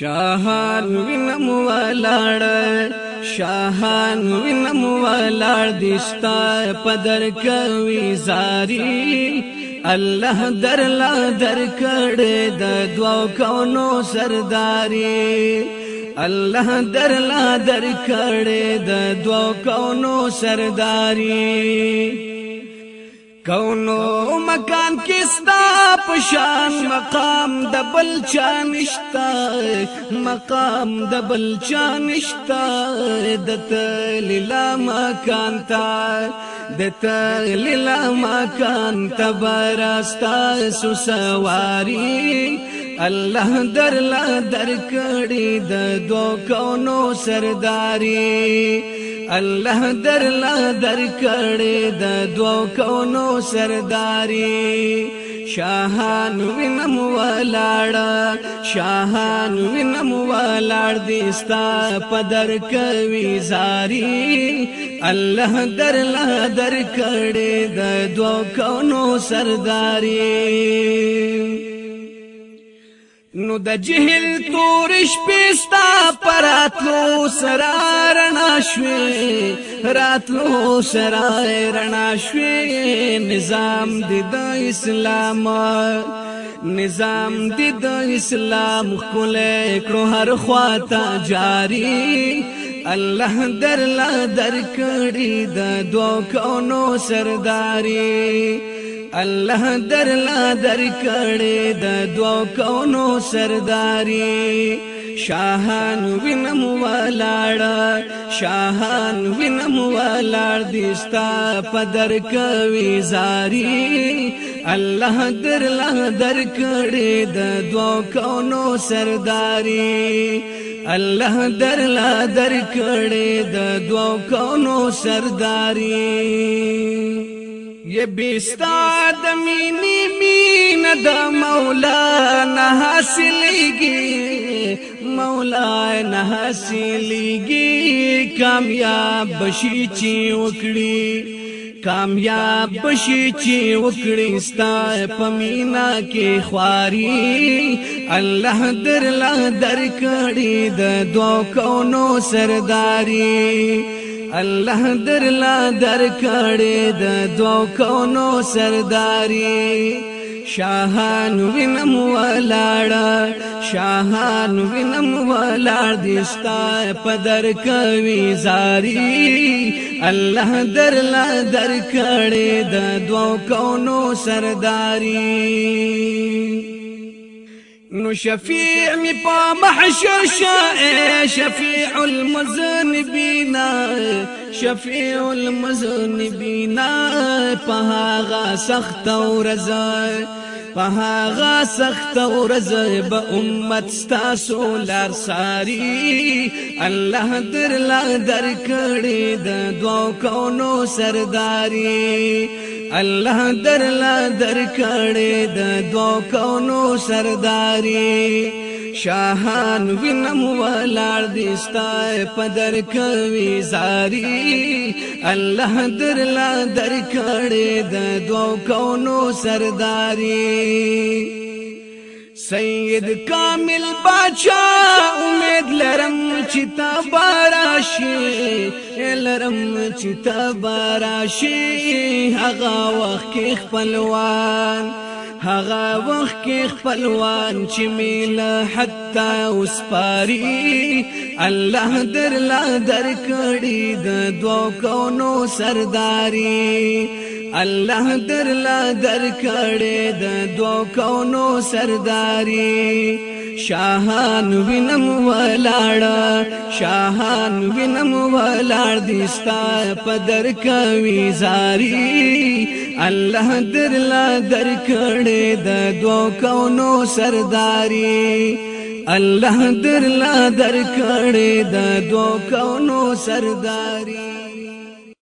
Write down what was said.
شاهان وینم ولاړ شاهان وینم ولاړ دستا پدر کوي زاری الله درلا درکړې د دعا کونو سرداري الله درلا درکړې د دعا کونو سرداري کونو مکان کستا پشان مقام د بل چا نشتا مقام د بل چا نشتا د تلیلا مکان تا د تلیلا مکان تبراستا سو سواری الله درلا درکړي د دوه کونو سرداري الله در لا در کړې د دوو کونو سرداري شاهان وینم ولاړ شاهان وینم ولاړ دې ستا پدر کوي زاري الله در لا در کړې د دوو کونو سرداري نو د جهل تور شپستا پراتلو سرارنا شوي راتلو سرارنا شوي نظام د اسلام نظام د اسلام خپل کړو هر خواته جاری الله درلا درکړي د دوه کونو سرداري الله درلا در کړې د دوو کونو سرداري شاهان وینم ولاړ شاهان وینم ولاړ دستا پدر کوي زاري الله درلا در کړې د دوو کونو سرداري الله درلا در کړې د دوو کونو سرداري یہ بیستا دمینی مین دا مولا نہ حاصلی گی مولا نہ حاصلی گی کامیاب بشی چی وکڑی کامیاب بشی چی وکڑی ستا پمینا کې خواري الله در لا در کړي د دوه کونو سرداري الله درلا در کړې د دوو کونو سرداري شاهان وینم ولاړ شاهان وینم ولاړ دستا پدر کوي زاري الله درلا در کړې د دوو کونو سرداري نو شفیع می په محشر شائع شفیع المذنبین شفیع المذنبین په هغه سخت ورځ په هغه سخت ورځ به امت ستاسو لار ساري الله در لا در کړي د دوه کونو سرداري الله در لا در کړي د دوه کونو سرداري شاهان وینم ولار دستا پدر کوي زاری الله درلا در کړي د دوو کونو سرداري سید کامل باچا امید لرم چې تا باراشي لرم چې تا باراشي هغه وخت خپلوان هغه وخت کې خپلوان چې میله حتا اوس پاري الله درلا درکړي د دوو کونو سرداري الله درلا درکړي د دوو کونو سرداري شاهان وینم ولاړ شاهان وینم ولاړ دستا پدر کوي زاري الله درلا درکړې د دوو کونو سرداري الله درلا درکړې د دوو کونو سرداري